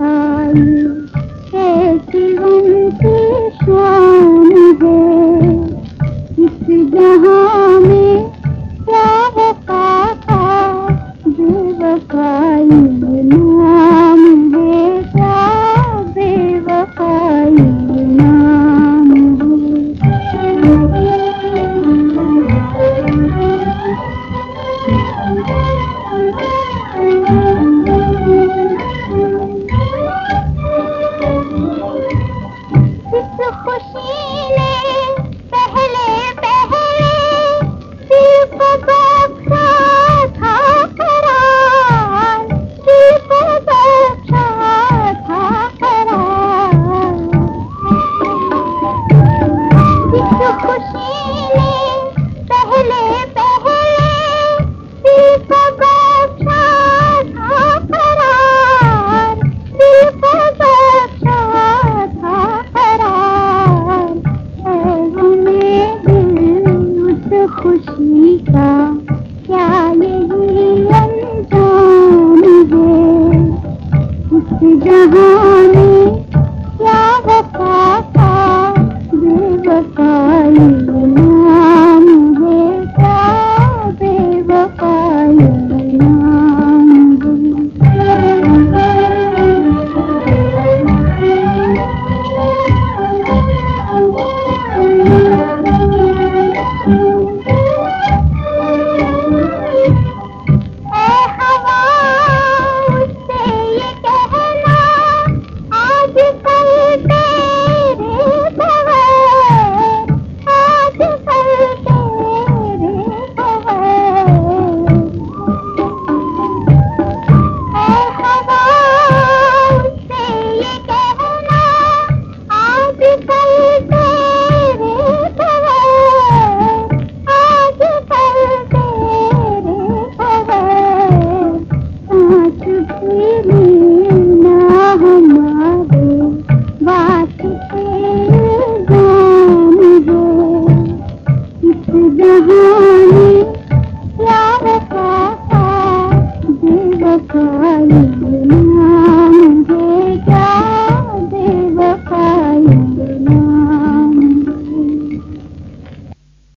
आई ऐसे जहाँ में क्या वका नाम है क्या बेवकाई जवानी